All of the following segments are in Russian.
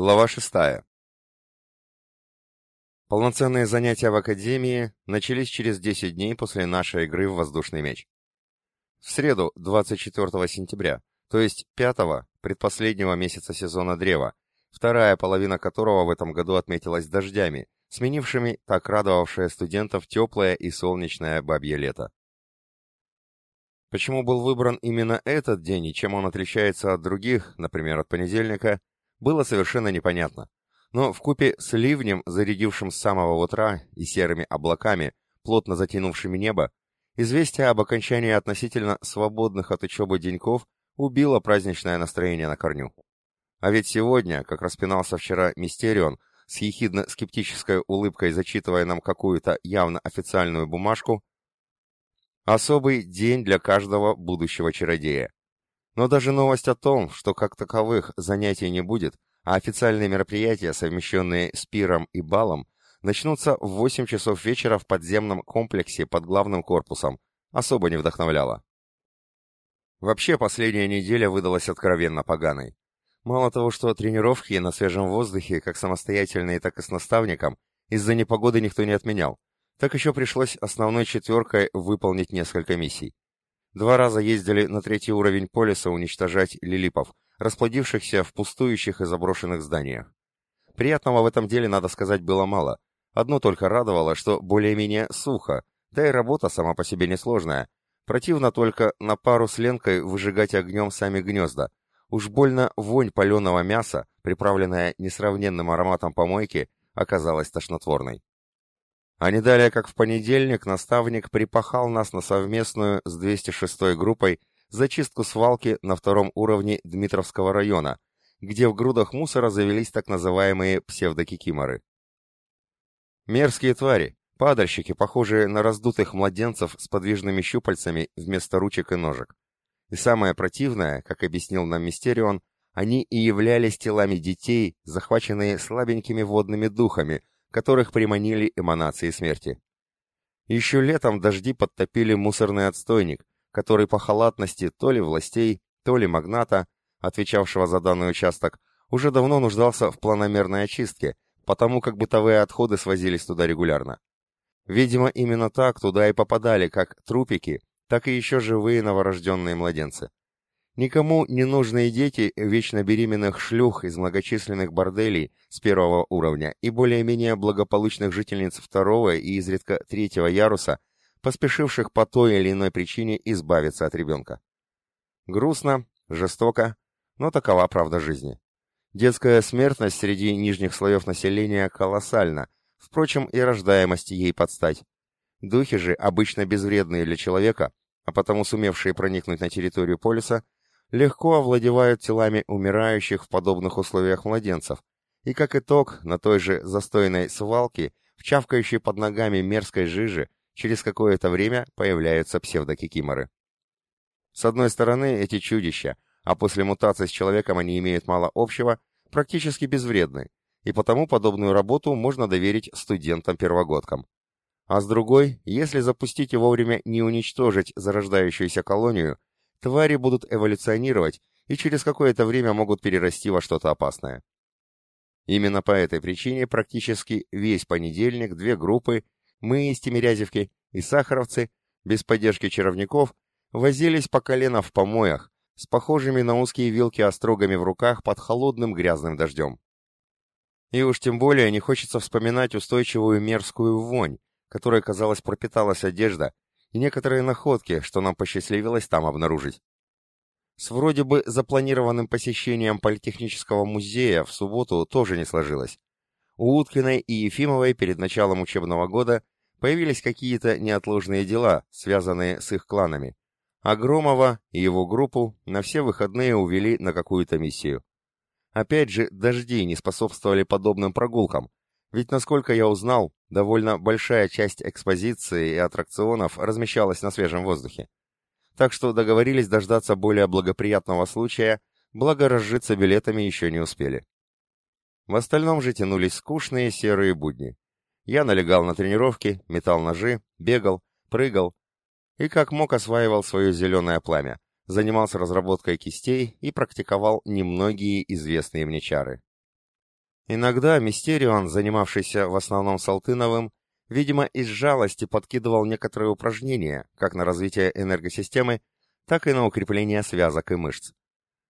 Глава шестая. Полноценные занятия в Академии начались через 10 дней после нашей игры в воздушный мяч. В среду, 24 сентября, то есть пятого, предпоследнего месяца сезона древа, вторая половина которого в этом году отметилась дождями, сменившими так радовавшее студентов теплое и солнечное бабье лето. Почему был выбран именно этот день и чем он отличается от других, например, от понедельника, было совершенно непонятно. Но в купе с ливнем, зарядившим с самого утра, и серыми облаками, плотно затянувшими небо, известие об окончании относительно свободных от учебы деньков убило праздничное настроение на корню. А ведь сегодня, как распинался вчера Мистерион, с ехидно-скептической улыбкой зачитывая нам какую-то явно официальную бумажку, особый день для каждого будущего чародея. Но даже новость о том, что как таковых занятий не будет, а официальные мероприятия, совмещенные с пиром и балом, начнутся в 8 часов вечера в подземном комплексе под главным корпусом, особо не вдохновляла. Вообще, последняя неделя выдалась откровенно поганой. Мало того, что тренировки на свежем воздухе, как самостоятельные, так и с наставником, из-за непогоды никто не отменял, так еще пришлось основной четверкой выполнить несколько миссий. Два раза ездили на третий уровень полиса уничтожать лилипов, расплодившихся в пустующих и заброшенных зданиях. Приятного в этом деле, надо сказать, было мало. Одно только радовало, что более-менее сухо, да и работа сама по себе несложная. Противно только на пару с Ленкой выжигать огнем сами гнезда. Уж больно вонь паленого мяса, приправленная несравненным ароматом помойки, оказалась тошнотворной. А не далее, как в понедельник, наставник припахал нас на совместную с 206-й группой зачистку свалки на втором уровне Дмитровского района, где в грудах мусора завелись так называемые псевдокикиморы. Мерзкие твари, падальщики, похожие на раздутых младенцев с подвижными щупальцами вместо ручек и ножек. И самое противное, как объяснил нам Мистерион, они и являлись телами детей, захваченные слабенькими водными духами, которых приманили эманации смерти. Еще летом дожди подтопили мусорный отстойник, который по халатности то ли властей, то ли магната, отвечавшего за данный участок, уже давно нуждался в планомерной очистке, потому как бытовые отходы свозились туда регулярно. Видимо, именно так туда и попадали как трупики, так и еще живые новорожденные младенцы. Никому не нужные дети вечно беременных шлюх из многочисленных борделей с первого уровня и более-менее благополучных жительниц второго и изредка третьего яруса, поспешивших по той или иной причине избавиться от ребенка. Грустно, жестоко, но такова правда жизни. Детская смертность среди нижних слоев населения колоссальна, впрочем, и рождаемость ей подстать. Духи же, обычно безвредные для человека, а потому сумевшие проникнуть на территорию полиса, легко овладевают телами умирающих в подобных условиях младенцев, и как итог, на той же застойной свалке, в чавкающей под ногами мерзкой жижи, через какое-то время появляются псевдокикиморы. С одной стороны, эти чудища, а после мутации с человеком они имеют мало общего, практически безвредны, и потому подобную работу можно доверить студентам-первогодкам. А с другой, если запустить и вовремя не уничтожить зарождающуюся колонию, твари будут эволюционировать и через какое-то время могут перерасти во что-то опасное. Именно по этой причине практически весь понедельник две группы, мы из Тимирязевки и Сахаровцы, без поддержки чаровников, возились по колено в помоях, с похожими на узкие вилки острогами в руках под холодным грязным дождем. И уж тем более не хочется вспоминать устойчивую мерзкую вонь, которой, казалось, пропиталась одежда, и некоторые находки, что нам посчастливилось там обнаружить. С вроде бы запланированным посещением Политехнического музея в субботу тоже не сложилось. У Уткиной и Ефимовой перед началом учебного года появились какие-то неотложные дела, связанные с их кланами, а Громова и его группу на все выходные увели на какую-то миссию. Опять же, дожди не способствовали подобным прогулкам, ведь, насколько я узнал, довольно большая часть экспозиции и аттракционов размещалась на свежем воздухе. Так что договорились дождаться более благоприятного случая, благо разжиться билетами еще не успели. В остальном же тянулись скучные серые будни. Я налегал на тренировки, метал ножи, бегал, прыгал и как мог осваивал свое зеленое пламя, занимался разработкой кистей и практиковал немногие известные мне чары. Иногда Мистерион, занимавшийся в основном Салтыновым, видимо, из жалости подкидывал некоторые упражнения, как на развитие энергосистемы, так и на укрепление связок и мышц.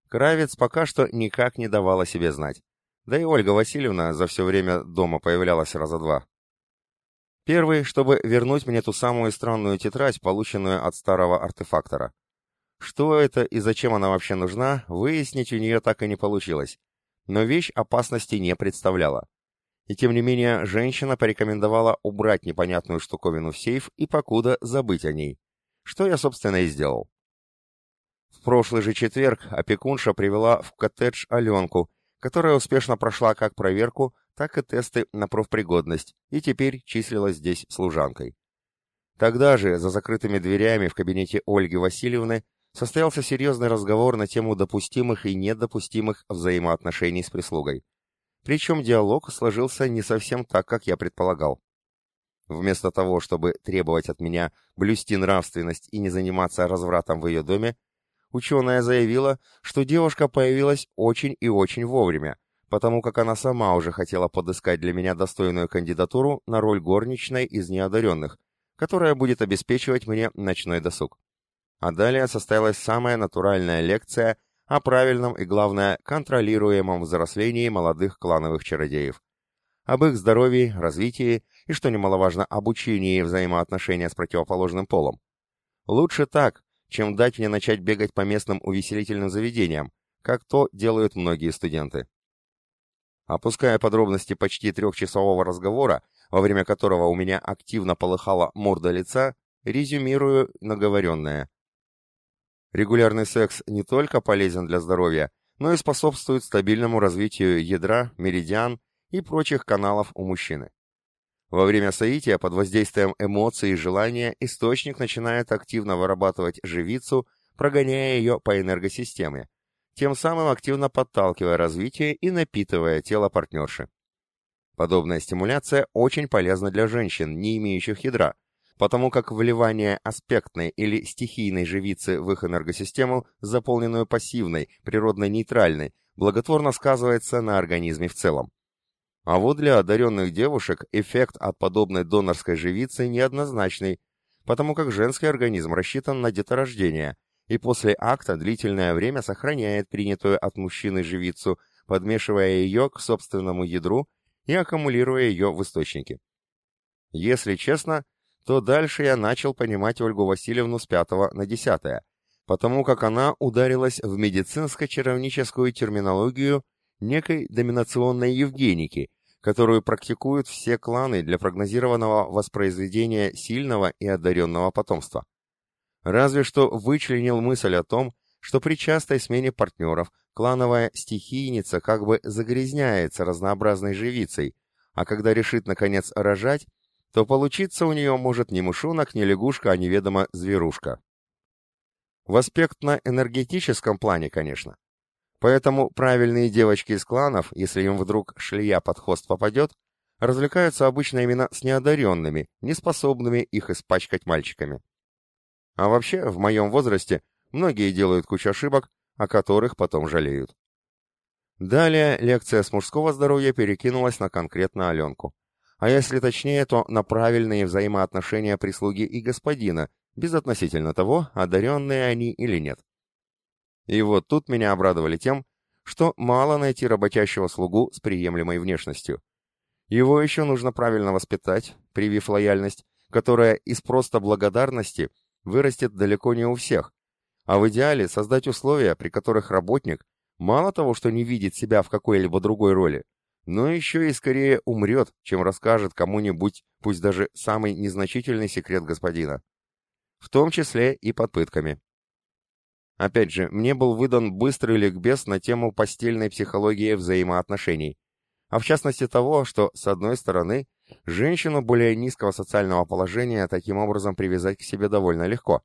Кравец пока что никак не давал о себе знать. Да и Ольга Васильевна за все время дома появлялась раза два. Первый, чтобы вернуть мне ту самую странную тетрадь, полученную от старого артефактора. Что это и зачем она вообще нужна, выяснить у нее так и не получилось но вещь опасности не представляла. И тем не менее, женщина порекомендовала убрать непонятную штуковину в сейф и покуда забыть о ней. Что я, собственно, и сделал. В прошлый же четверг опекунша привела в коттедж Аленку, которая успешно прошла как проверку, так и тесты на профпригодность, и теперь числилась здесь служанкой. Тогда же, за закрытыми дверями в кабинете Ольги Васильевны, состоялся серьезный разговор на тему допустимых и недопустимых взаимоотношений с прислугой. Причем диалог сложился не совсем так, как я предполагал. Вместо того, чтобы требовать от меня блюсти нравственность и не заниматься развратом в ее доме, ученая заявила, что девушка появилась очень и очень вовремя, потому как она сама уже хотела подыскать для меня достойную кандидатуру на роль горничной из неодаренных, которая будет обеспечивать мне ночной досуг. А далее состоялась самая натуральная лекция о правильном и, главное, контролируемом взрослении молодых клановых чародеев. Об их здоровье, развитии и, что немаловажно, обучении взаимоотношения с противоположным полом. Лучше так, чем дать мне начать бегать по местным увеселительным заведениям, как то делают многие студенты. Опуская подробности почти трехчасового разговора, во время которого у меня активно полыхала морда лица, резюмирую наговоренное. Регулярный секс не только полезен для здоровья, но и способствует стабильному развитию ядра, меридиан и прочих каналов у мужчины. Во время соития под воздействием эмоций и желания источник начинает активно вырабатывать живицу, прогоняя ее по энергосистеме, тем самым активно подталкивая развитие и напитывая тело партнерши. Подобная стимуляция очень полезна для женщин, не имеющих ядра, потому как вливание аспектной или стихийной живицы в их энергосистему, заполненную пассивной, природно-нейтральной, благотворно сказывается на организме в целом. А вот для одаренных девушек эффект от подобной донорской живицы неоднозначный, потому как женский организм рассчитан на деторождение, и после акта длительное время сохраняет принятую от мужчины живицу, подмешивая ее к собственному ядру и аккумулируя ее в источнике. Если честно, то дальше я начал понимать Ольгу Васильевну с пятого на десятое, потому как она ударилась в медицинско-чаровническую терминологию некой доминационной Евгеники, которую практикуют все кланы для прогнозированного воспроизведения сильного и одаренного потомства. Разве что вычленил мысль о том, что при частой смене партнеров клановая стихийница как бы загрязняется разнообразной живицей, а когда решит наконец рожать, то получиться у нее может не мышонок, не лягушка, а неведомо зверушка. В аспектно-энергетическом плане, конечно. Поэтому правильные девочки из кланов, если им вдруг шлея под хвост попадет, развлекаются обычно именно с неодаренными, неспособными их испачкать мальчиками. А вообще, в моем возрасте, многие делают кучу ошибок, о которых потом жалеют. Далее лекция с мужского здоровья перекинулась на конкретно Аленку а если точнее, то на правильные взаимоотношения прислуги и господина, безотносительно того, одаренные они или нет. И вот тут меня обрадовали тем, что мало найти работящего слугу с приемлемой внешностью. Его еще нужно правильно воспитать, привив лояльность, которая из просто благодарности вырастет далеко не у всех, а в идеале создать условия, при которых работник мало того, что не видит себя в какой-либо другой роли, но еще и скорее умрет, чем расскажет кому-нибудь, пусть даже самый незначительный секрет господина. В том числе и под пытками. Опять же, мне был выдан быстрый ликбез на тему постельной психологии взаимоотношений, а в частности того, что, с одной стороны, женщину более низкого социального положения таким образом привязать к себе довольно легко.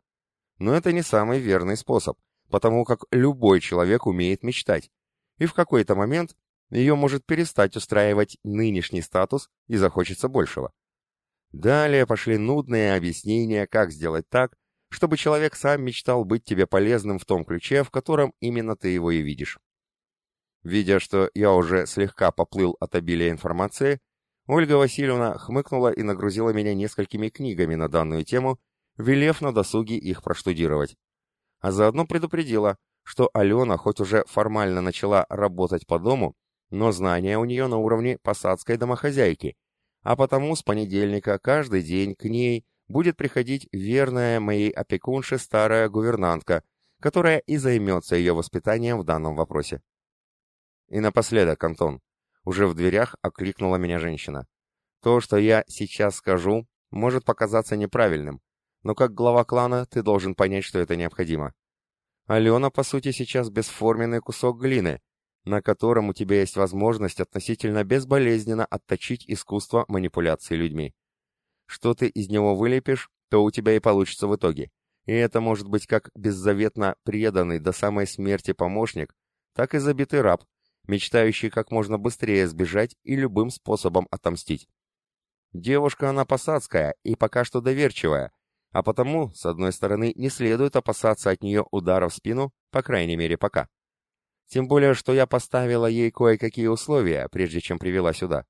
Но это не самый верный способ, потому как любой человек умеет мечтать, и в какой-то момент ее может перестать устраивать нынешний статус и захочется большего. Далее пошли нудные объяснения, как сделать так, чтобы человек сам мечтал быть тебе полезным в том ключе, в котором именно ты его и видишь. Видя, что я уже слегка поплыл от обилия информации, Ольга Васильевна хмыкнула и нагрузила меня несколькими книгами на данную тему, велев на досуге их проштудировать. А заодно предупредила, что Алена хоть уже формально начала работать по дому, но знания у нее на уровне посадской домохозяйки, а потому с понедельника каждый день к ней будет приходить верная моей опекунше старая гувернантка, которая и займется ее воспитанием в данном вопросе. И напоследок, Антон, уже в дверях окликнула меня женщина. То, что я сейчас скажу, может показаться неправильным, но как глава клана ты должен понять, что это необходимо. Алена, по сути, сейчас бесформенный кусок глины, на котором у тебя есть возможность относительно безболезненно отточить искусство манипуляции людьми. Что ты из него вылепишь, то у тебя и получится в итоге. И это может быть как беззаветно преданный до самой смерти помощник, так и забитый раб, мечтающий как можно быстрее сбежать и любым способом отомстить. Девушка она посадская и пока что доверчивая, а потому, с одной стороны, не следует опасаться от нее удара в спину, по крайней мере пока. Тем более, что я поставила ей кое-какие условия, прежде чем привела сюда.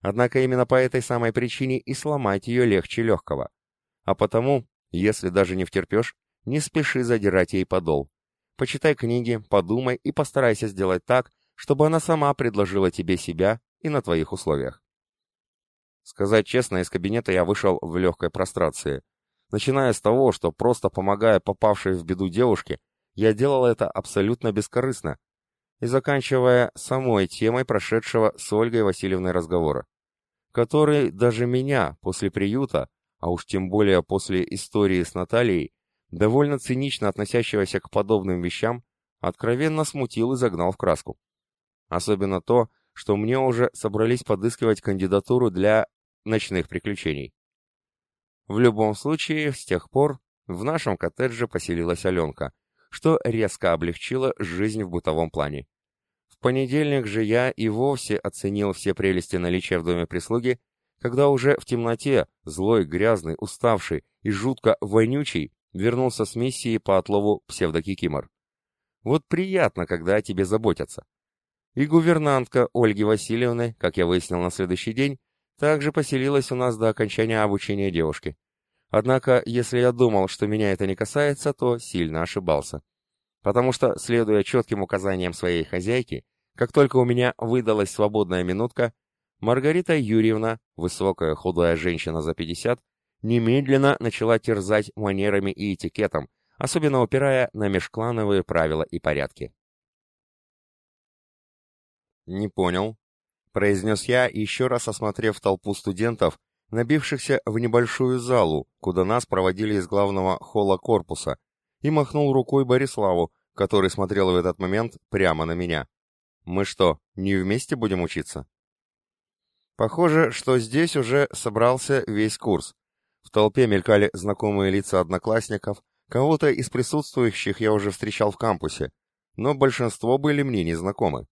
Однако именно по этой самой причине и сломать ее легче легкого. А потому, если даже не втерпешь, не спеши задирать ей подол. Почитай книги, подумай и постарайся сделать так, чтобы она сама предложила тебе себя и на твоих условиях. Сказать честно, из кабинета я вышел в легкой прострации. Начиная с того, что просто помогая попавшей в беду девушке, я делал это абсолютно бескорыстно, и заканчивая самой темой прошедшего с Ольгой Васильевной разговора, который даже меня после приюта, а уж тем более после истории с Натальей, довольно цинично относящегося к подобным вещам, откровенно смутил и загнал в краску. Особенно то, что мне уже собрались подыскивать кандидатуру для ночных приключений. В любом случае, с тех пор в нашем коттедже поселилась Аленка, что резко облегчило жизнь в бытовом плане. В понедельник же я и вовсе оценил все прелести наличия в доме прислуги, когда уже в темноте, злой, грязный, уставший и жутко вонючий, вернулся с миссией по отлову псевдокикимор. Вот приятно, когда о тебе заботятся. И гувернантка Ольги Васильевны, как я выяснил на следующий день, также поселилась у нас до окончания обучения девушки. Однако, если я думал, что меня это не касается, то сильно ошибался. Потому что, следуя четким указаниям своей хозяйки, как только у меня выдалась свободная минутка, Маргарита Юрьевна, высокая худая женщина за 50, немедленно начала терзать манерами и этикетом, особенно упирая на межклановые правила и порядки. «Не понял», — произнес я, еще раз осмотрев толпу студентов, набившихся в небольшую залу, куда нас проводили из главного холла корпуса, и махнул рукой Бориславу, который смотрел в этот момент прямо на меня. «Мы что, не вместе будем учиться?» Похоже, что здесь уже собрался весь курс. В толпе мелькали знакомые лица одноклассников, кого-то из присутствующих я уже встречал в кампусе, но большинство были мне незнакомы.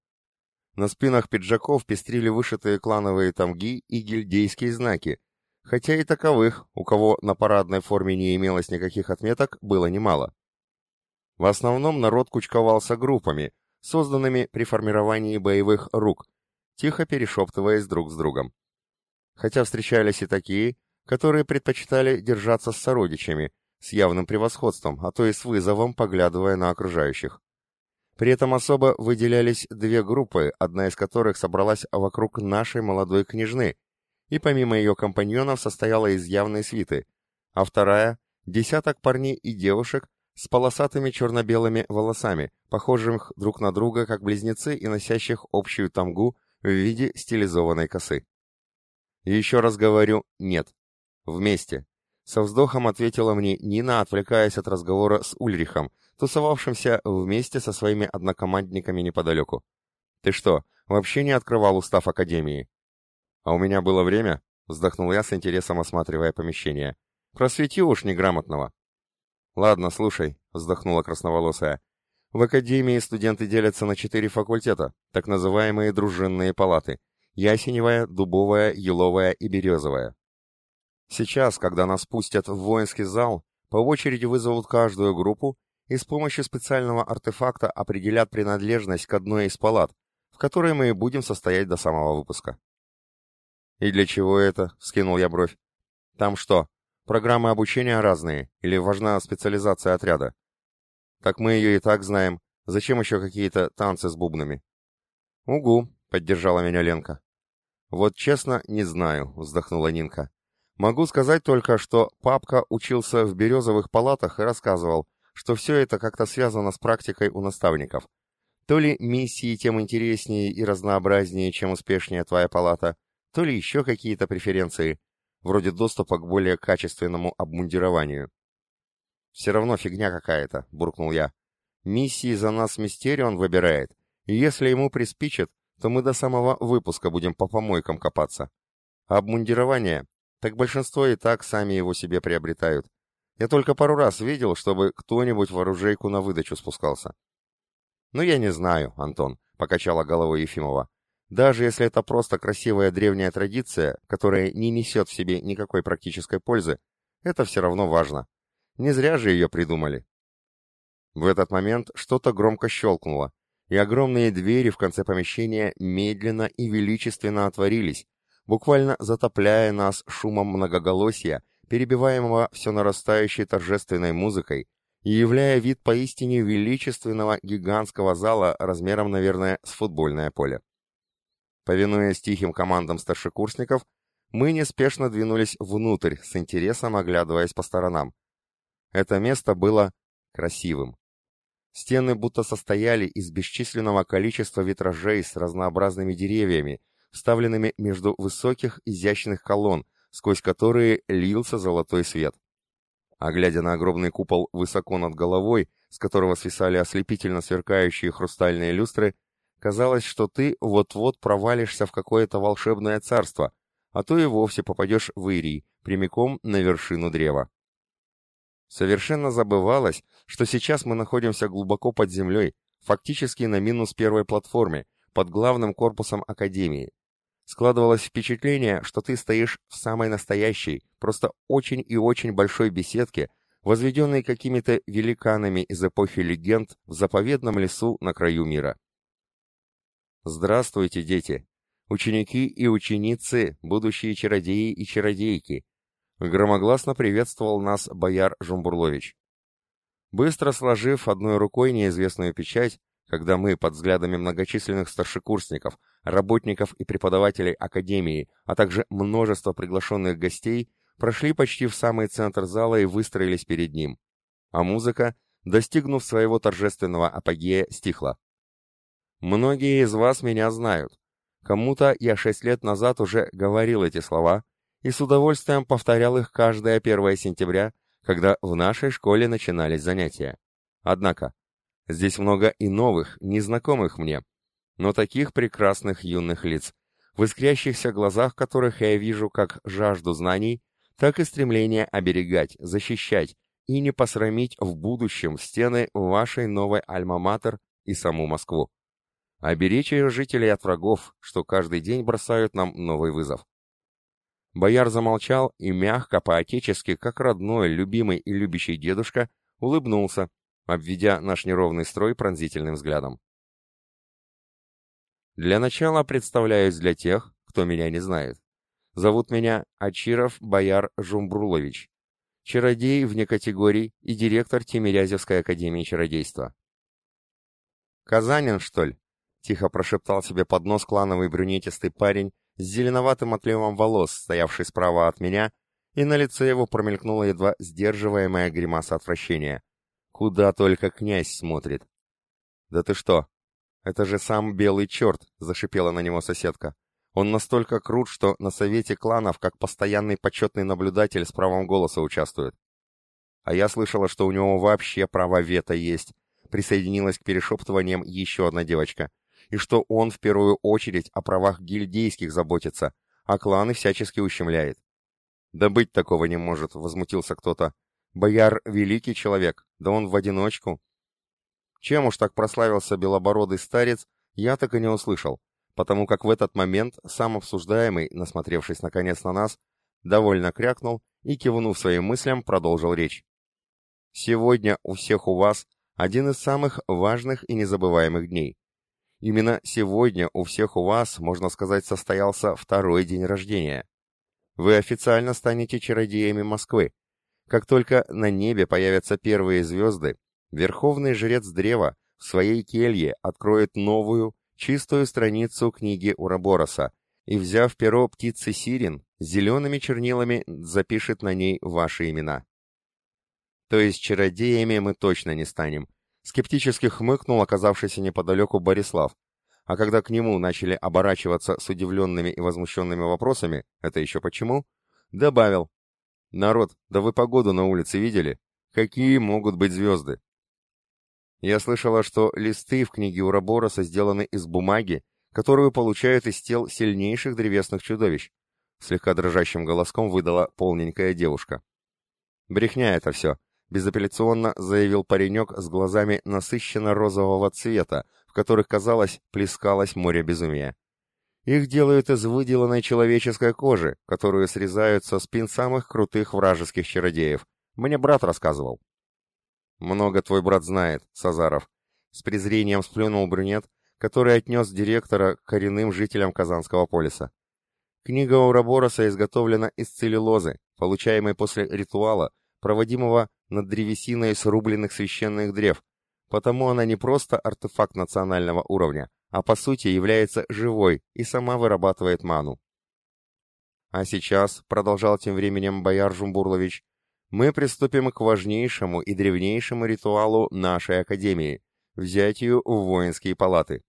На спинах пиджаков пестрили вышитые клановые тамги и гильдейские знаки, хотя и таковых, у кого на парадной форме не имелось никаких отметок, было немало. В основном народ кучковался группами, созданными при формировании боевых рук, тихо перешептываясь друг с другом. Хотя встречались и такие, которые предпочитали держаться с сородичами, с явным превосходством, а то и с вызовом, поглядывая на окружающих. При этом особо выделялись две группы, одна из которых собралась вокруг нашей молодой княжны, и помимо ее компаньонов состояла из явной свиты, а вторая — десяток парней и девушек с полосатыми черно-белыми волосами, похожих друг на друга как близнецы и носящих общую тамгу в виде стилизованной косы. еще раз говорю «нет». Вместе. Со вздохом ответила мне Нина, отвлекаясь от разговора с Ульрихом, тусовавшимся вместе со своими однокомандниками неподалеку. «Ты что, вообще не открывал устав Академии?» «А у меня было время?» — вздохнул я с интересом осматривая помещение. «Просвети уж неграмотного». «Ладно, слушай», — вздохнула красноволосая. «В Академии студенты делятся на четыре факультета, так называемые дружинные палаты. Ясеневая, дубовая, еловая и березовая. Сейчас, когда нас пустят в воинский зал, по очереди вызовут каждую группу и с помощью специального артефакта определят принадлежность к одной из палат, в которой мы и будем состоять до самого выпуска. «И для чего это?» — вскинул я бровь. «Там что, программы обучения разные, или важна специализация отряда?» «Так мы ее и так знаем. Зачем еще какие-то танцы с бубнами?» «Угу», — поддержала меня Ленка. «Вот честно, не знаю», — вздохнула Нинка. «Могу сказать только, что папка учился в березовых палатах и рассказывал, что все это как-то связано с практикой у наставников. То ли миссии тем интереснее и разнообразнее, чем успешнее твоя палата, то ли еще какие-то преференции, вроде доступа к более качественному обмундированию. «Все равно фигня какая-то», — буркнул я. «Миссии за нас Мистерион выбирает, и если ему приспичит, то мы до самого выпуска будем по помойкам копаться. А обмундирование, так большинство и так сами его себе приобретают. Я только пару раз видел, чтобы кто-нибудь в оружейку на выдачу спускался. «Ну, я не знаю, Антон», — покачала головой Ефимова. «Даже если это просто красивая древняя традиция, которая не несет в себе никакой практической пользы, это все равно важно. Не зря же ее придумали». В этот момент что-то громко щелкнуло, и огромные двери в конце помещения медленно и величественно отворились, буквально затопляя нас шумом многоголосия, перебиваемого все нарастающей торжественной музыкой и являя вид поистине величественного гигантского зала размером, наверное, с футбольное поле. Повинуясь тихим командам старшекурсников, мы неспешно двинулись внутрь, с интересом оглядываясь по сторонам. Это место было красивым. Стены будто состояли из бесчисленного количества витражей с разнообразными деревьями, вставленными между высоких изящных колонн, сквозь которые лился золотой свет. А глядя на огромный купол высоко над головой, с которого свисали ослепительно сверкающие хрустальные люстры, казалось, что ты вот-вот провалишься в какое-то волшебное царство, а то и вовсе попадешь в Ирий, прямиком на вершину древа. Совершенно забывалось, что сейчас мы находимся глубоко под землей, фактически на минус первой платформе, под главным корпусом Академии. Складывалось впечатление, что ты стоишь в самой настоящей, просто очень и очень большой беседке, возведенной какими-то великанами из эпохи легенд в заповедном лесу на краю мира. Здравствуйте, дети! Ученики и ученицы, будущие чародеи и чародейки, Громогласно приветствовал нас бояр Жумбурлович. Быстро сложив одной рукой неизвестную печать, когда мы под взглядами многочисленных старшекурсников, работников и преподавателей Академии, а также множество приглашенных гостей, прошли почти в самый центр зала и выстроились перед ним. А музыка, достигнув своего торжественного апогея, стихла. Многие из вас меня знают. Кому-то я шесть лет назад уже говорил эти слова, и с удовольствием повторял их каждое 1 сентября, когда в нашей школе начинались занятия. Однако, здесь много и новых, незнакомых мне, но таких прекрасных юных лиц, в искрящихся глазах которых я вижу как жажду знаний, так и стремление оберегать, защищать и не посрамить в будущем стены вашей новой альма-матер и саму Москву. Оберечь ее жителей от врагов, что каждый день бросают нам новый вызов. Бояр замолчал и мягко, по-отечески, как родной, любимый и любящий дедушка, улыбнулся, обведя наш неровный строй пронзительным взглядом. Для начала представляюсь для тех, кто меня не знает. Зовут меня Ачиров Бояр Жумбрулович, чародей вне категорий и директор Тимирязевской академии чародейства. «Казанин, что ли?» — тихо прошептал себе под нос клановый брюнетистый парень, с зеленоватым отливом волос, стоявший справа от меня, и на лице его промелькнула едва сдерживаемая гримаса отвращения. Куда только князь смотрит. «Да ты что? Это же сам белый черт!» — зашипела на него соседка. «Он настолько крут, что на совете кланов, как постоянный почетный наблюдатель с правом голоса участвует. А я слышала, что у него вообще право вето есть», — присоединилась к перешептываниям еще одна девочка — и что он в первую очередь о правах гильдейских заботится, а кланы всячески ущемляет. «Да быть такого не может», — возмутился кто-то. «Бояр — великий человек, да он в одиночку». Чем уж так прославился белобородый старец, я так и не услышал, потому как в этот момент сам обсуждаемый, насмотревшись наконец на нас, довольно крякнул и, кивнув своим мыслям, продолжил речь. «Сегодня у всех у вас один из самых важных и незабываемых дней. Именно сегодня у всех у вас, можно сказать, состоялся второй день рождения. Вы официально станете чародеями Москвы. Как только на небе появятся первые звезды, Верховный Жрец Древа в своей келье откроет новую, чистую страницу книги Урабороса и, взяв перо птицы Сирин, зелеными чернилами запишет на ней ваши имена. То есть чародеями мы точно не станем. Скептически хмыкнул оказавшийся неподалеку Борислав, а когда к нему начали оборачиваться с удивленными и возмущенными вопросами, это еще почему, добавил. «Народ, да вы погоду на улице видели? Какие могут быть звезды?» Я слышала, что листы в книге Урабороса сделаны из бумаги, которую получают из тел сильнейших древесных чудовищ. Слегка дрожащим голоском выдала полненькая девушка. Брехня это все, безапелляционно заявил паренек с глазами насыщенно-розового цвета, в которых, казалось, плескалось море безумия. Их делают из выделанной человеческой кожи, которую срезают со спин самых крутых вражеских чародеев. Мне брат рассказывал. «Много твой брат знает, Сазаров», — с презрением сплюнул брюнет, который отнес директора коренным жителям Казанского полиса. Книга Урабороса изготовлена из целлюлозы, получаемой после ритуала, проводимого над древесиной срубленных священных древ, потому она не просто артефакт национального уровня, а по сути является живой и сама вырабатывает ману. А сейчас, продолжал тем временем бояр Жумбурлович, мы приступим к важнейшему и древнейшему ритуалу нашей Академии – взятию в воинские палаты.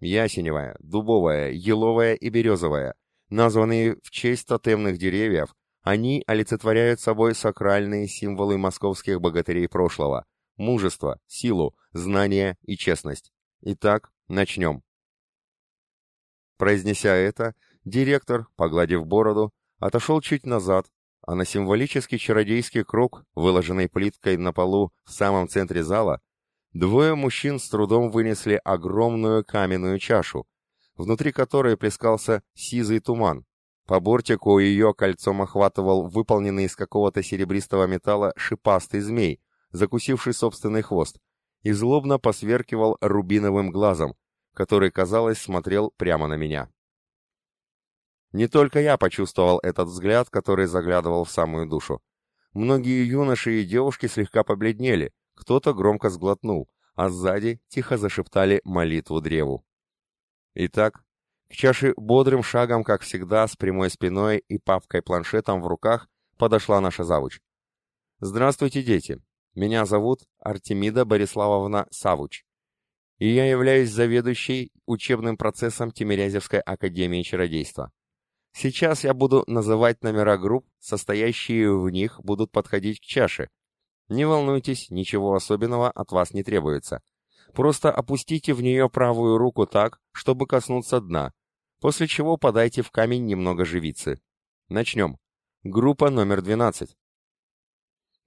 Ясеневая, дубовая, еловая и березовая, названные в честь тотемных деревьев, они олицетворяют собой сакральные символы московских богатырей прошлого – мужество, силу, знание и честность. Итак, начнем. Произнеся это, директор, погладив бороду, отошел чуть назад, а на символический чародейский круг, выложенный плиткой на полу в самом центре зала, двое мужчин с трудом вынесли огромную каменную чашу, внутри которой плескался сизый туман, по бортику ее кольцом охватывал выполненный из какого-то серебристого металла шипастый змей, закусивший собственный хвост, и злобно посверкивал рубиновым глазом, который, казалось, смотрел прямо на меня. Не только я почувствовал этот взгляд, который заглядывал в самую душу. Многие юноши и девушки слегка побледнели, кто-то громко сглотнул, а сзади тихо зашептали молитву древу. Итак, к чаше бодрым шагом, как всегда, с прямой спиной и папкой-планшетом в руках, подошла наша завуч. «Здравствуйте, дети. Меня зовут Артемида Бориславовна Савуч, и я являюсь заведующей учебным процессом Тимирязевской академии чародейства. Сейчас я буду называть номера групп, состоящие в них будут подходить к чаше. Не волнуйтесь, ничего особенного от вас не требуется. Просто опустите в нее правую руку так, чтобы коснуться дна, после чего подайте в камень немного живицы. Начнем. Группа номер 12.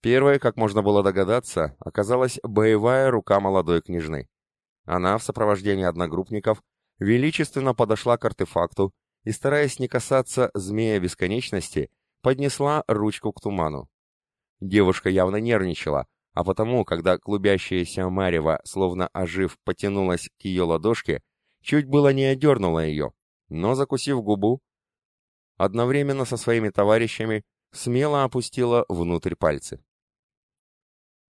Первой, как можно было догадаться, оказалась боевая рука молодой княжны. Она в сопровождении одногруппников величественно подошла к артефакту и, стараясь не касаться змея бесконечности, поднесла ручку к туману. Девушка явно нервничала, а потому, когда клубящаяся марева, словно ожив, потянулась к ее ладошке, чуть было не одернула ее, но, закусив губу, одновременно со своими товарищами смело опустила внутрь пальцы.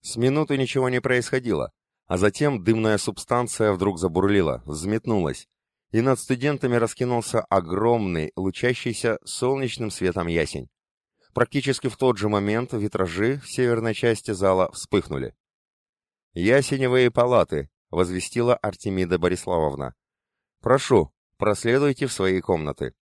С минуты ничего не происходило, а затем дымная субстанция вдруг забурлила, взметнулась, и над студентами раскинулся огромный, лучащийся солнечным светом ясень. Практически в тот же момент витражи в северной части зала вспыхнули. «Ясеневые палаты», — возвестила Артемида Бориславовна. «Прошу, Проследуйте в свои комнаты.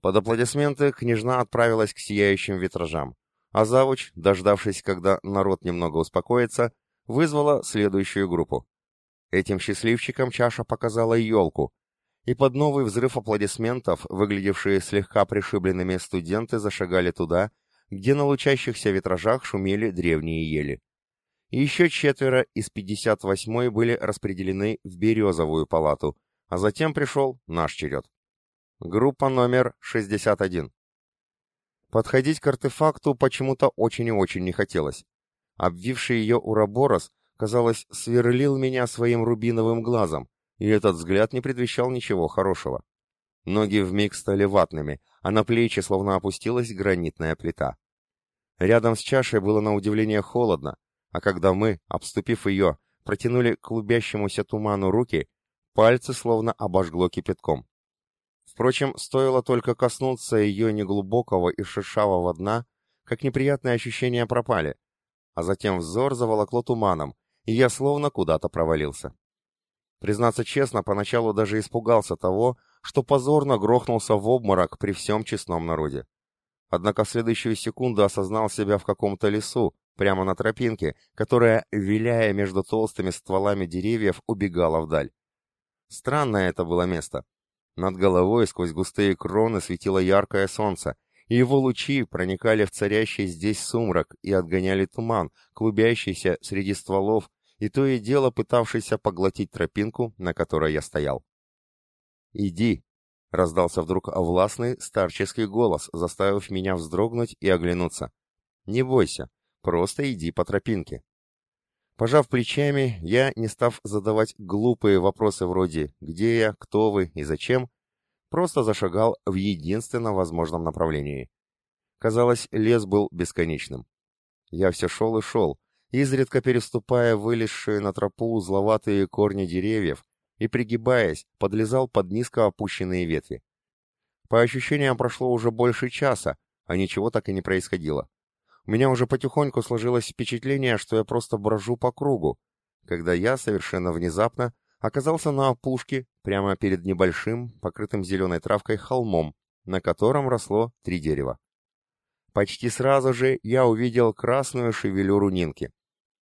Под аплодисменты княжна отправилась к сияющим витражам, а завуч, дождавшись, когда народ немного успокоится, вызвала следующую группу. Этим счастливчикам чаша показала елку, и под новый взрыв аплодисментов, выглядевшие слегка пришибленными студенты зашагали туда, где на лучащихся витражах шумели древние ели. Еще четверо из 58-й были распределены в Березовую палату, а затем пришел наш черед. Группа номер 61. Подходить к артефакту почему-то очень и очень не хотелось. Обвивший ее Ураборос, казалось, сверлил меня своим рубиновым глазом, и этот взгляд не предвещал ничего хорошего. Ноги вмиг стали ватными, а на плечи словно опустилась гранитная плита. Рядом с чашей было на удивление холодно, а когда мы, обступив ее, протянули к клубящемуся туману руки, пальцы словно обожгло кипятком. Впрочем, стоило только коснуться ее неглубокого и шершавого дна, как неприятные ощущения пропали, а затем взор заволокло туманом, и я словно куда-то провалился. Признаться честно, поначалу даже испугался того, что позорно грохнулся в обморок при всем честном народе. Однако в следующую секунду осознал себя в каком-то лесу, прямо на тропинке, которая, виляя между толстыми стволами деревьев, убегала вдаль. Странное это было место. Над головой сквозь густые кроны светило яркое солнце, и его лучи проникали в царящий здесь сумрак и отгоняли туман, клубящийся среди стволов, и то и дело пытавшийся поглотить тропинку, на которой я стоял. «Иди!» — раздался вдруг властный старческий голос, заставив меня вздрогнуть и оглянуться. «Не бойся, просто иди по тропинке». Пожав плечами, я, не став задавать глупые вопросы вроде «Где я?», «Кто вы?» и «Зачем?», просто зашагал в единственном возможном направлении. Казалось, лес был бесконечным. Я все шел и шел, изредка переступая вылезшие на тропу узловатые корни деревьев и, пригибаясь, подлезал под низко опущенные ветви. По ощущениям прошло уже больше часа, а ничего так и не происходило. У меня уже потихоньку сложилось впечатление, что я просто брожу по кругу, когда я совершенно внезапно оказался на опушке прямо перед небольшим, покрытым зеленой травкой холмом, на котором росло три дерева. Почти сразу же я увидел красную шевелюру Нинки.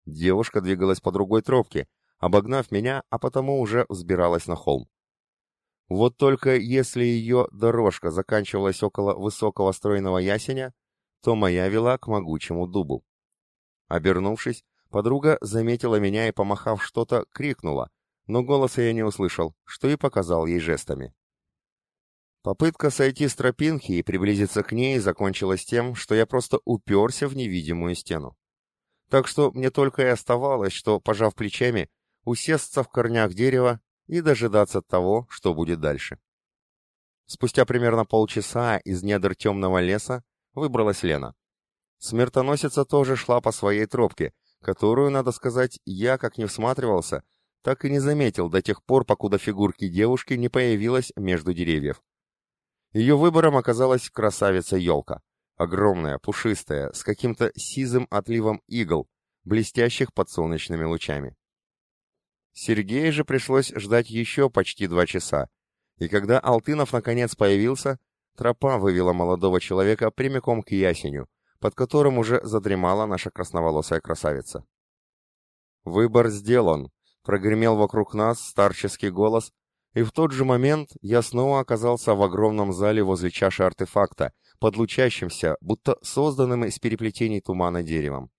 Девушка двигалась по другой тропке, обогнав меня, а потому уже взбиралась на холм. Вот только если ее дорожка заканчивалась около высокого стройного ясеня, то моя вела к могучему дубу. Обернувшись, подруга заметила меня и, помахав что-то, крикнула, но голоса я не услышал, что и показал ей жестами. Попытка сойти с тропинки и приблизиться к ней закончилась тем, что я просто уперся в невидимую стену. Так что мне только и оставалось, что, пожав плечами, усесться в корнях дерева и дожидаться того, что будет дальше. Спустя примерно полчаса из недр темного леса выбралась Лена. Смертоносица тоже шла по своей тропке, которую, надо сказать, я, как не всматривался, так и не заметил до тех пор, покуда фигурки девушки не появилась между деревьев. Ее выбором оказалась красавица-елка. Огромная, пушистая, с каким-то сизым отливом игл, блестящих под солнечными лучами. Сергею же пришлось ждать еще почти два часа, и когда Алтынов наконец появился, тропа вывела молодого человека прямиком к ясеню, под которым уже задремала наша красноволосая красавица. «Выбор сделан», Прогремел вокруг нас старческий голос, и в тот же момент я снова оказался в огромном зале возле чаши артефакта, подлучащимся, будто созданным из переплетений тумана деревом.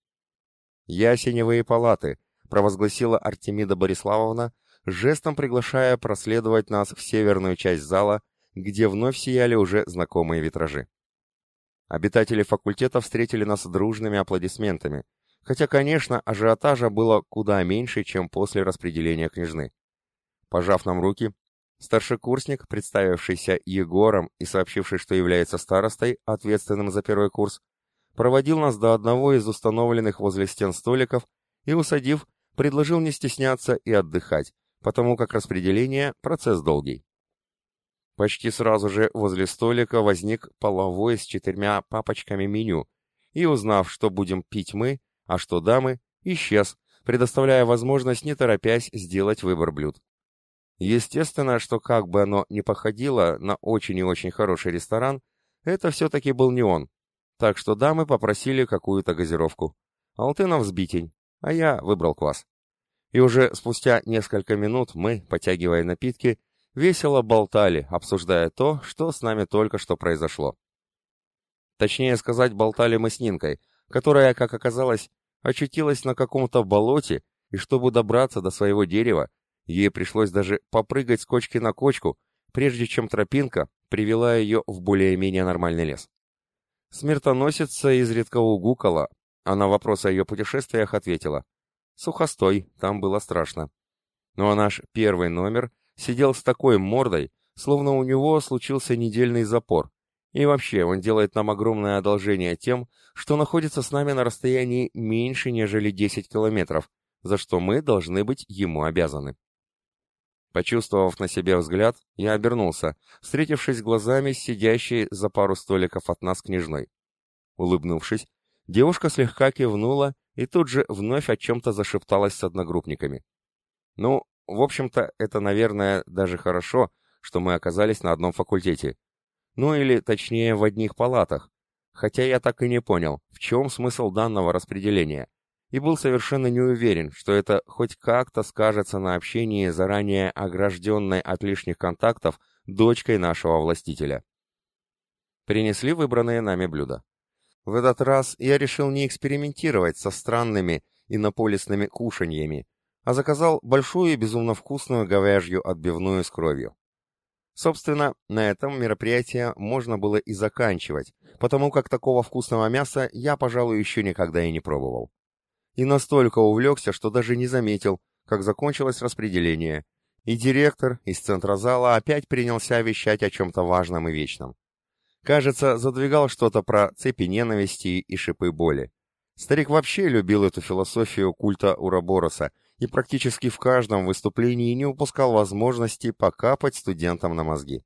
«Ясеневые палаты», — провозгласила Артемида Бориславовна, жестом приглашая проследовать нас в северную часть зала, где вновь сияли уже знакомые витражи. Обитатели факультета встретили нас дружными аплодисментами, Хотя, конечно, ажиотажа было куда меньше, чем после распределения княжны. Пожав нам руки, старшекурсник, представившийся Егором и сообщивший, что является старостой, ответственным за первый курс, проводил нас до одного из установленных возле стен столиков и, усадив, предложил не стесняться и отдыхать, потому как распределение – процесс долгий. Почти сразу же возле столика возник половой с четырьмя папочками меню, и, узнав, что будем пить мы, а что дамы, исчез, предоставляя возможность не торопясь сделать выбор блюд. Естественно, что как бы оно ни походило на очень и очень хороший ресторан, это все-таки был не он. Так что дамы попросили какую-то газировку. Алтынов взбитень, а я выбрал квас. И уже спустя несколько минут мы, потягивая напитки, весело болтали, обсуждая то, что с нами только что произошло. Точнее сказать, болтали мы с Нинкой, которая, как оказалось, очутилась на каком-то болоте, и чтобы добраться до своего дерева, ей пришлось даже попрыгать с кочки на кочку, прежде чем тропинка привела ее в более-менее нормальный лес. Смертоносица изредка угукала, а на вопрос о ее путешествиях ответила. Сухостой, там было страшно. Ну а наш первый номер сидел с такой мордой, словно у него случился недельный запор. И вообще, он делает нам огромное одолжение тем, что находится с нами на расстоянии меньше, нежели 10 километров, за что мы должны быть ему обязаны. Почувствовав на себе взгляд, я обернулся, встретившись глазами с сидящей за пару столиков от нас княжной. Улыбнувшись, девушка слегка кивнула и тут же вновь о чем-то зашепталась с одногруппниками. Ну, в общем-то, это, наверное, даже хорошо, что мы оказались на одном факультете. Ну или, точнее, в одних палатах. Хотя я так и не понял, в чем смысл данного распределения. И был совершенно не уверен, что это хоть как-то скажется на общении заранее огражденной от лишних контактов дочкой нашего властителя. Принесли выбранные нами блюда. В этот раз я решил не экспериментировать со странными инополисными кушаньями, а заказал большую и безумно вкусную говяжью отбивную с кровью. Собственно, на этом мероприятие можно было и заканчивать, потому как такого вкусного мяса я, пожалуй, еще никогда и не пробовал. И настолько увлекся, что даже не заметил, как закончилось распределение, и директор из центра зала опять принялся вещать о чем-то важном и вечном. Кажется, задвигал что-то про цепи ненависти и шипы боли. Старик вообще любил эту философию культа Урабороса и практически в каждом выступлении не упускал возможности покапать студентам на мозги.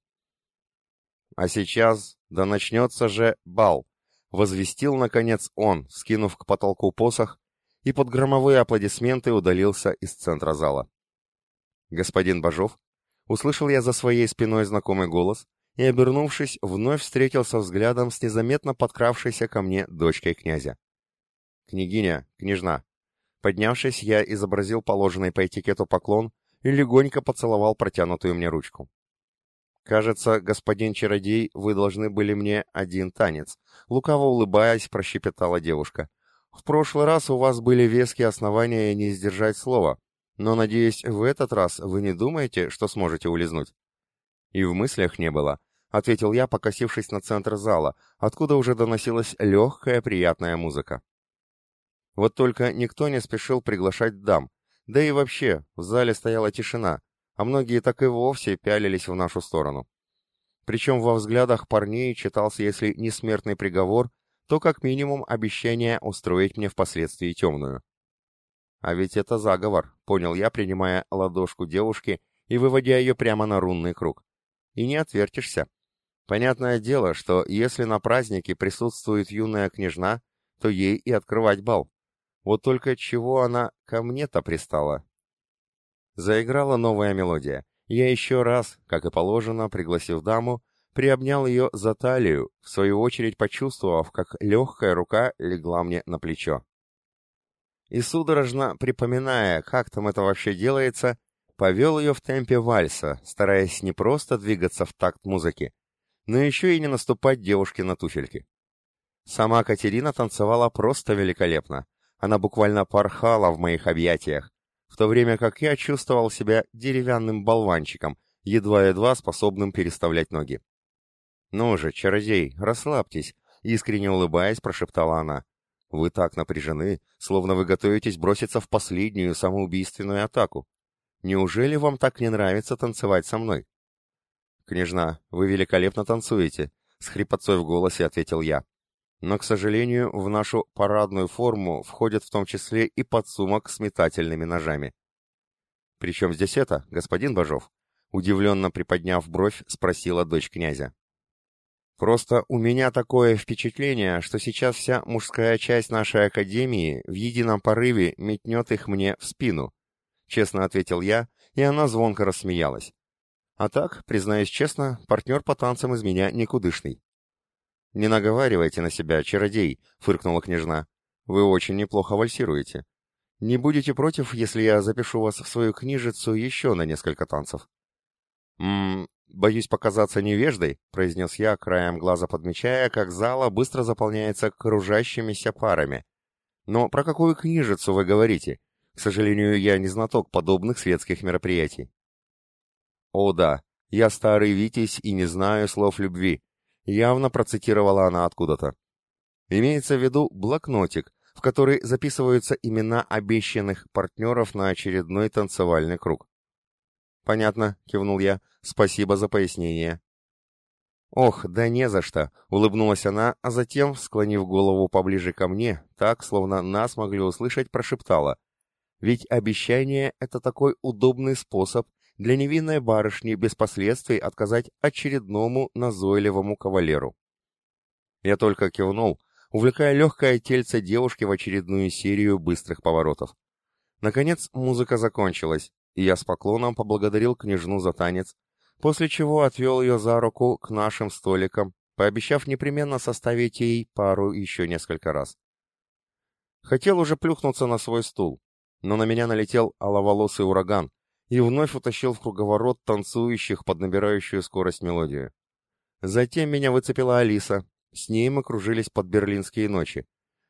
«А сейчас, да начнется же бал!» — возвестил, наконец, он, скинув к потолку посох, и под громовые аплодисменты удалился из центра зала. «Господин Бажов?» — услышал я за своей спиной знакомый голос, и, обернувшись, вновь встретился взглядом с незаметно подкравшейся ко мне дочкой князя. «Княгиня, княжна!» Поднявшись, я изобразил положенный по этикету поклон и легонько поцеловал протянутую мне ручку. «Кажется, господин чародей, вы должны были мне один танец», — лукаво улыбаясь, прощепетала девушка. «В прошлый раз у вас были веские основания не сдержать слова, но, надеюсь, в этот раз вы не думаете, что сможете улизнуть?» И в мыслях не было, — ответил я, покосившись на центр зала, откуда уже доносилась легкая приятная музыка. Вот только никто не спешил приглашать дам, да и вообще, в зале стояла тишина, а многие так и вовсе пялились в нашу сторону. Причем во взглядах парней читался, если не смертный приговор, то как минимум обещание устроить мне впоследствии темную. А ведь это заговор, понял я, принимая ладошку девушки и выводя ее прямо на рунный круг. И не отвертишься. Понятное дело, что если на празднике присутствует юная княжна, то ей и открывать бал. Вот только чего она ко мне-то пристала? Заиграла новая мелодия. Я еще раз, как и положено, пригласив даму, приобнял ее за талию, в свою очередь почувствовав, как легкая рука легла мне на плечо. И судорожно припоминая, как там это вообще делается, повел ее в темпе вальса, стараясь не просто двигаться в такт музыки, но еще и не наступать девушке на туфельки. Сама Катерина танцевала просто великолепно. Она буквально порхала в моих объятиях, в то время как я чувствовал себя деревянным болванчиком, едва-едва способным переставлять ноги. «Ну же, чародей, расслабьтесь», — искренне улыбаясь, прошептала она. «Вы так напряжены, словно вы готовитесь броситься в последнюю самоубийственную атаку. Неужели вам так не нравится танцевать со мной?» «Княжна, вы великолепно танцуете», — с хрипотцой в голосе ответил я. «Но, к сожалению, в нашу парадную форму входит в том числе и подсумок с метательными ножами». «При чем здесь это, господин Бажов?» Удивленно приподняв бровь, спросила дочь князя. «Просто у меня такое впечатление, что сейчас вся мужская часть нашей академии в едином порыве метнет их мне в спину», — честно ответил я, и она звонко рассмеялась. А так, признаюсь честно, партнер по танцам из меня никудышный. «Не наговаривайте на себя, чародей», — фыркнула княжна. «Вы очень неплохо вальсируете. Не будете против, если я запишу вас в свою книжицу еще на несколько танцев?» «Ммм, боюсь показаться невеждой», — произнес я, краем глаза подмечая, как зала быстро заполняется кружащимися парами. «Но про какую книжицу вы говорите? К сожалению, я не знаток подобных светских мероприятий». «О да, я старый Витязь и не знаю слов любви», — явно процитировала она откуда-то. Имеется в виду блокнотик, в который записываются имена обещанных партнеров на очередной танцевальный круг. понятно», — кивнул я. «Спасибо за пояснение». «Ох, да не за что!» — улыбнулась она, а затем, склонив голову поближе ко мне, так, словно нас могли услышать, прошептала. «Ведь обещание — это такой удобный способ для невинной барышни без последствий отказать очередному назойливому кавалеру». Я только кивнул, увлекая легкое тельце девушки в очередную серию быстрых поворотов. Наконец музыка закончилась, и я с поклоном поблагодарил княжну за танец, после чего отвел ее за руку к нашим столикам, пообещав непременно составить ей пару еще несколько раз. Хотел уже плюхнуться на свой стул, но на меня налетел аловолосый ураган и вновь утащил в круговорот танцующих под набирающую скорость мелодию. Затем меня выцепила Алиса, с ней мы кружились под берлинские ночи.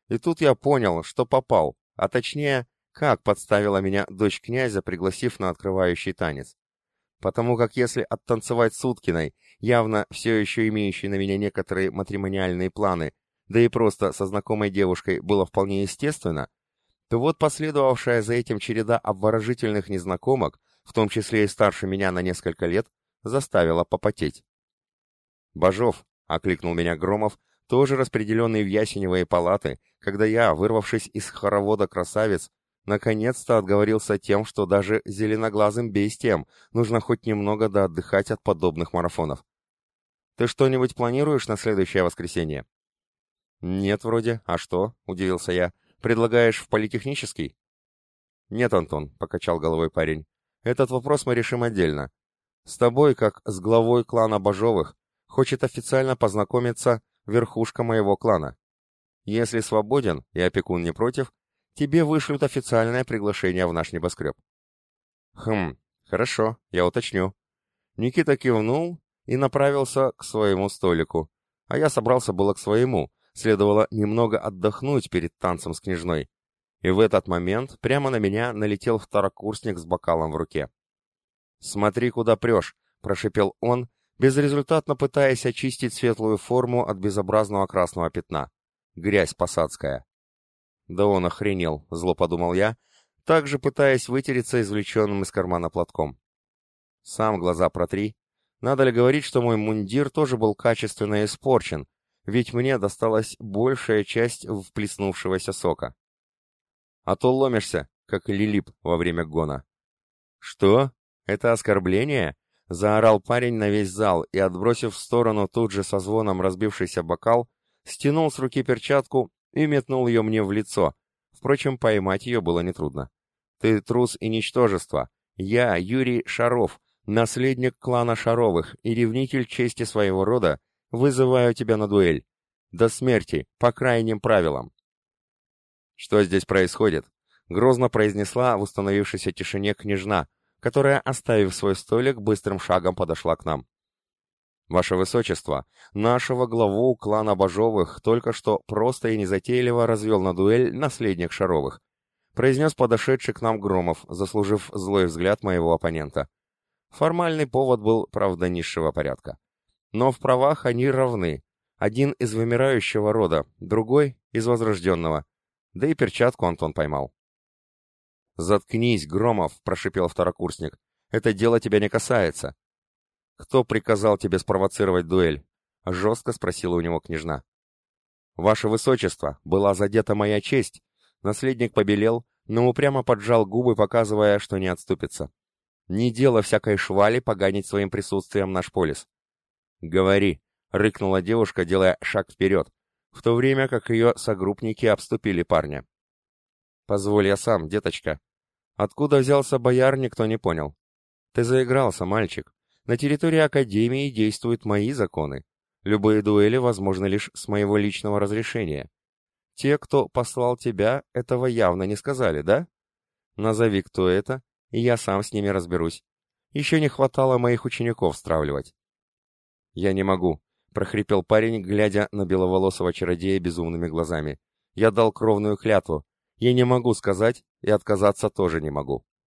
И тут я понял, что попал, а точнее, как подставила меня дочь князя, пригласив на открывающий танец. Потому как если оттанцевать с Уткиной, явно все еще имеющей на меня некоторые матримониальные планы, да и просто со знакомой девушкой было вполне естественно, то вот последовавшая за этим череда обворожительных незнакомок, в том числе и старше меня на несколько лет, заставила попотеть. «Бажов», — окликнул меня Громов, тоже распределенный в ясеневые палаты, когда я, вырвавшись из хоровода красавец, Наконец-то отговорился тем, что даже зеленоглазым бестиям нужно хоть немного да отдыхать от подобных марафонов. «Ты что-нибудь планируешь на следующее воскресенье?» «Нет, вроде. А что?» — удивился я. «Предлагаешь в политехнический?» «Нет, Антон», — покачал головой парень. «Этот вопрос мы решим отдельно. С тобой, как с главой клана Бажовых, хочет официально познакомиться верхушка моего клана. Если свободен и опекун не против, тебе вышлют официальное приглашение в наш небоскреб». «Хм, хорошо, я уточню». Никита кивнул и направился к своему столику, а я собрался было к своему, следовало немного отдохнуть перед танцем с княжной. И в этот момент прямо на меня налетел второкурсник с бокалом в руке. «Смотри, куда прешь!» — прошипел он, безрезультатно пытаясь очистить светлую форму от безобразного красного пятна. Грязь посадская. Да он охренел, зло подумал я, также пытаясь вытереться извлеченным из кармана платком. Сам глаза протри. Надо ли говорить, что мой мундир тоже был качественно испорчен, ведь мне досталась большая часть вплеснувшегося сока. А то ломишься, как лилип во время гона. «Что? Это оскорбление?» — заорал парень на весь зал и, отбросив в сторону тут же со звоном разбившийся бокал, стянул с руки перчатку и метнул ее мне в лицо. Впрочем, поймать ее было нетрудно. «Ты трус и ничтожество. Я, Юрий Шаров, наследник клана Шаровых и ревнитель чести своего рода, вызываю тебя на дуэль. До смерти, по крайним правилам». «Что здесь происходит?» — грозно произнесла в установившейся тишине княжна, которая, оставив свой столик, быстрым шагом подошла к нам. «Ваше Высочество, нашего главу клана Бажовых только что просто и незатейливо развел на дуэль наследник Шаровых», произнес подошедший к нам Громов, заслужив злой взгляд моего оппонента. Формальный повод был, правда, низшего порядка. Но в правах они равны. Один из вымирающего рода, другой — из возрожденного. Да и перчатку Антон поймал. «Заткнись, Громов!» — прошипел второкурсник. «Это дело тебя не касается. «Кто приказал тебе спровоцировать дуэль?» — жестко спросила у него княжна. «Ваше Высочество, была задета моя честь!» Наследник побелел, но упрямо поджал губы, показывая, что не отступится. «Не дело всякой швали поганить своим присутствием наш полис». «Говори!» — рыкнула девушка, делая шаг вперед, в то время как ее согруппники обступили парня. «Позволь я сам, деточка». Откуда взялся бояр, никто не понял. «Ты заигрался, мальчик. На территории Академии действуют мои законы. Любые дуэли возможны лишь с моего личного разрешения. Те, кто послал тебя, этого явно не сказали, да? Назови, кто это, и я сам с ними разберусь. Еще не хватало моих учеников стравливать. Я не могу, — прохрипел парень, глядя на беловолосого чародея безумными глазами. Я дал кровную клятву. Я не могу сказать, и отказаться тоже не могу.